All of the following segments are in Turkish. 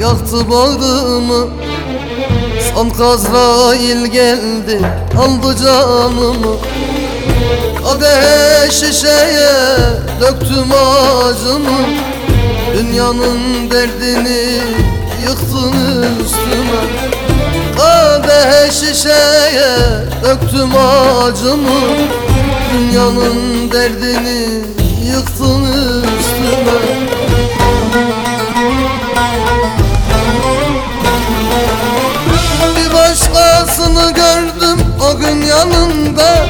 yaktı bağrımı. Sanki Azrail geldi aldı canımı. Kadehe şişeye döktüm acımı Dünyanın derdini yıktın üstüme. Kadehe şişeye döktüm acımı Dünyanın derdini yıktın üstüme gördüm o gün yanında.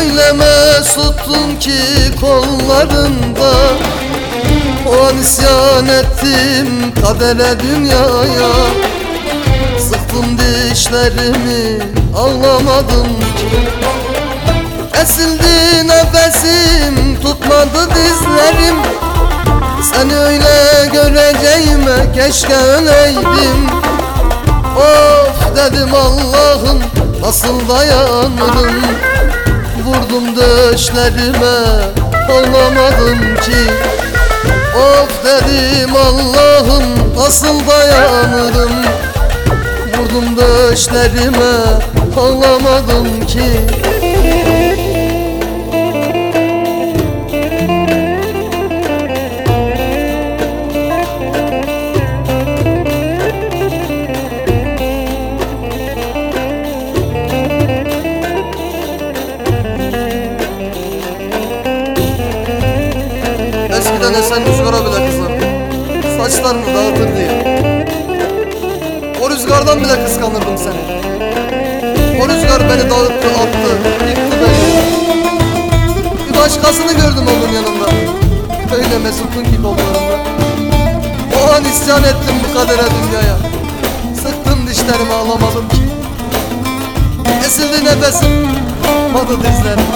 Öyle mesuttum ki kollarında. O an isyan ettim kadere dünyaya. Sıktım dişlerimi ağlamadım ki. Kesildi nefesim tutmadı dizlerim. Seni öyle göreceğime keşke öleydim. Of dedim Allah'ım nasıl dayanırım Vurdum döşlerime ağlamadım ki. Of dedim Allah'ım nasıl dayanırım. Vurdum döşlerime ağlamadım ki Saçlarını dağıtır diye O rüzgardan bile kıskanırdım seni. O rüzgar beni dağıttı attı Yıktı beni. Bir başkasını gördüm onun yanında. Öyle mesutun ki kollarında O an isyan ettim bu kadere dünyaya. Sıktım dişlerimi ağlamadım ki. Kesildi nefesim Madı dizlerim.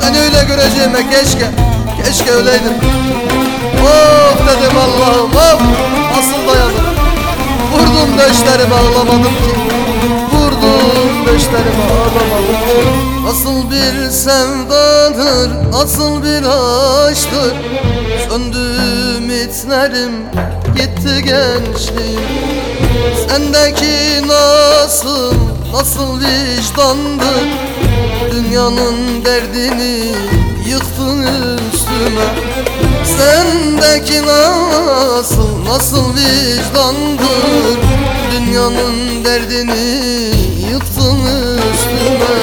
Seni öyle göreceğime keşke Keşke öleydim. Of dedim Allah'ım of! Nasıl dayanırım Vurdum döşlerime ağlamadım ki. Vurdum döşlerime ağlamadım ki. Nasıl bir sevdadır Nasıl bir aşktır. Söndü ümitlerim Gitti gençliğim. Sendeki nasıl Nasıl vicdandır? Dünyanın derdini yıktın üstüme. Sendeki nasıl nasıl vicdandır? Dünyanın derdini yıktın üstüme.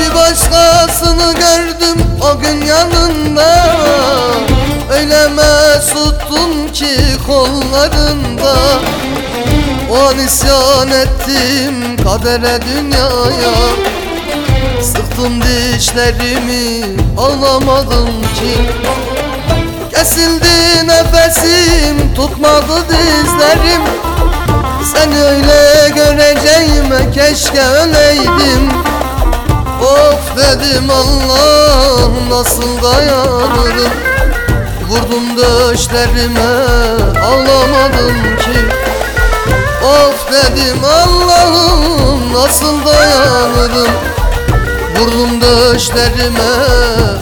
Bir başkasını gördüm o gün yanında. Öyle mesuttum ki kollarında O an isyan ettim kadere dünyaya. Sıktım dişlerimi ağlamadım ki. Kesildi nefesim tutmadı dizlerim. Seni öyle göreceğime keşke öleydim. Of dedim Allah'ım nasıl dayanırım? Vurdum döşlerime ağlamadım ki Of dedim Allah'ım nasıl dayanırım? Vurdum döşlerime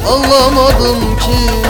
ağlamadım ki